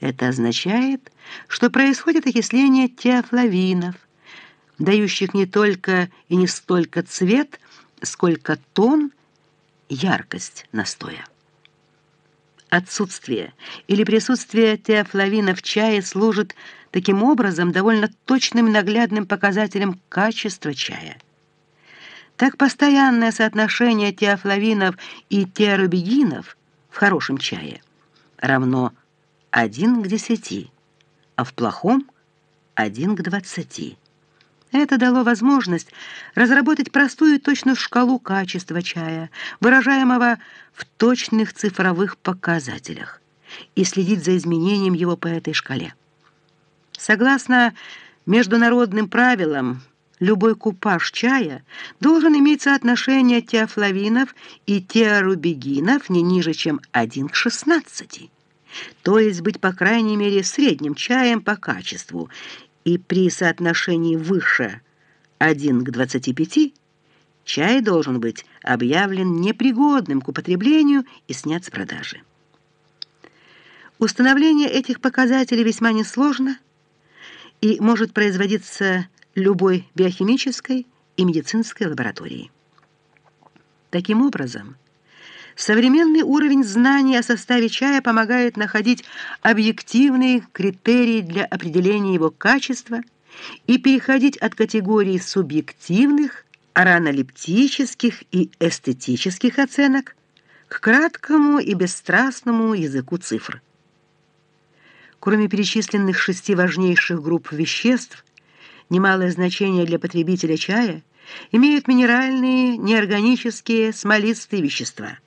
Это означает, что происходит окисление теофлавинов, дающих не только и не столько цвет, сколько тон, яркость настоя. Отсутствие или присутствие теофлавина в чае служит таким образом довольно точным наглядным показателем качества чая. Так постоянное соотношение теофлавинов и теорубидинов в хорошем чае равно 1 к 10, а в плохом 1 к 20. Это дало возможность разработать простую и точную шкалу качества чая, выражаемого в точных цифровых показателях, и следить за изменением его по этой шкале. Согласно международным правилам, любой купаж чая должен иметь соотношение теофлавинов и теорубигинов не ниже, чем 1 к 16, то есть быть, по крайней мере, средним чаем по качеству, и при соотношении выше 1 к 25 чай должен быть объявлен непригодным к употреблению и снят с продажи. Установление этих показателей весьма несложно и может производиться любой биохимической и медицинской лабораторией. Таким образом, современный уровень знаний о составе чая помогает находить объективные критерии для определения его качества и переходить от категории субъективных, аранолептических и эстетических оценок к краткому и бесстрастному языку цифр. Кроме перечисленных шести важнейших групп веществ, немалое значение для потребителя чая имеют минеральные, неорганические, смолистые вещества,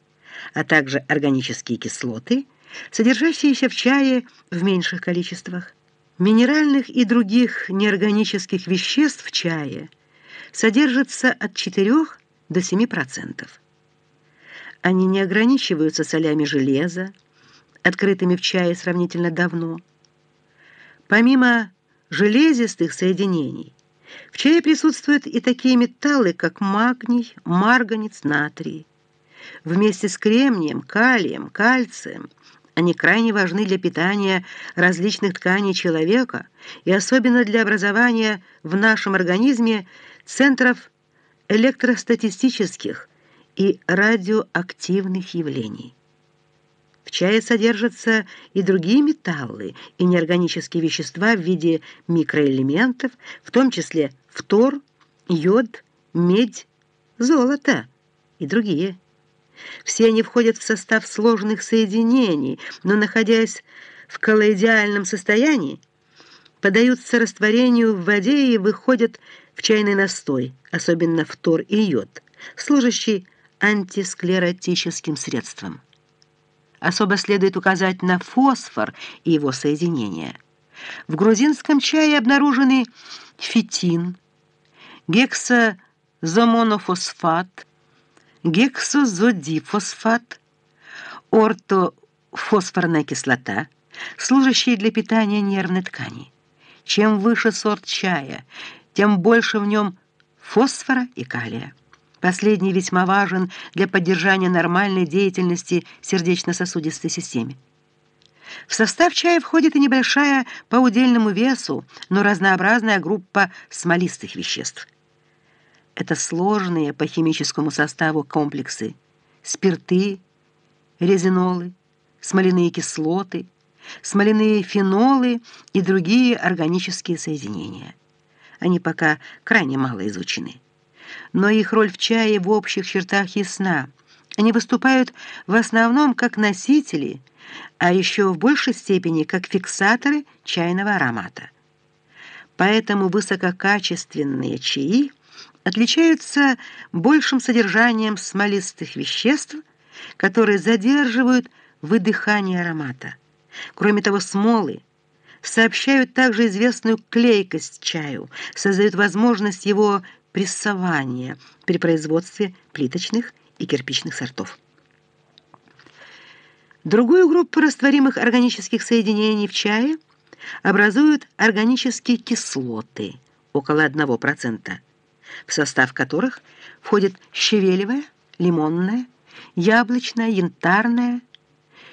а также органические кислоты, содержащиеся в чае в меньших количествах. Минеральных и других неорганических веществ в чае содержится от 4 до 7%. Они не ограничиваются солями железа, открытыми в чае сравнительно давно. Помимо железистых соединений, в чае присутствуют и такие металлы, как магний, марганец, натрий. Вместе с кремнием, калием, кальцием они крайне важны для питания различных тканей человека и особенно для образования в нашем организме центров электростатистических и радиоактивных явлений. В чае содержатся и другие металлы и неорганические вещества в виде микроэлементов, в том числе фтор, йод, медь, золото и другие. Все они входят в состав сложных соединений, но, находясь в коллоидиальном состоянии, подаются растворению в воде и выходят в чайный настой, особенно фтор и йод, служащий антисклеротическим средством. Особо следует указать на фосфор и его соединения. В грузинском чае обнаружены фитин, гексазомонофосфат, гексозодифосфат, ортофосфорная кислота, служащие для питания нервной ткани. Чем выше сорт чая, тем больше в нем фосфора и калия. Последний весьма важен для поддержания нормальной деятельности сердечно-сосудистой системы. В состав чая входит и небольшая по удельному весу, но разнообразная группа смолистых веществ. Это сложные по химическому составу комплексы: спирты, резинолы, смоляные кислоты, смоляные фенолы и другие органические соединения. Они пока крайне мало изучены но их роль в чае в общих чертах ясна. Они выступают в основном как носители, а еще в большей степени как фиксаторы чайного аромата. Поэтому высококачественные чаи отличаются большим содержанием смолистых веществ, которые задерживают выдыхание аромата. Кроме того, смолы сообщают также известную клейкость чаю, создают возможность его прессования при производстве плиточных и кирпичных сортов. Другую группу растворимых органических соединений в чае образуют органические кислоты, около 1%, в состав которых входит щавелевая, лимонная, яблочная, янтарная,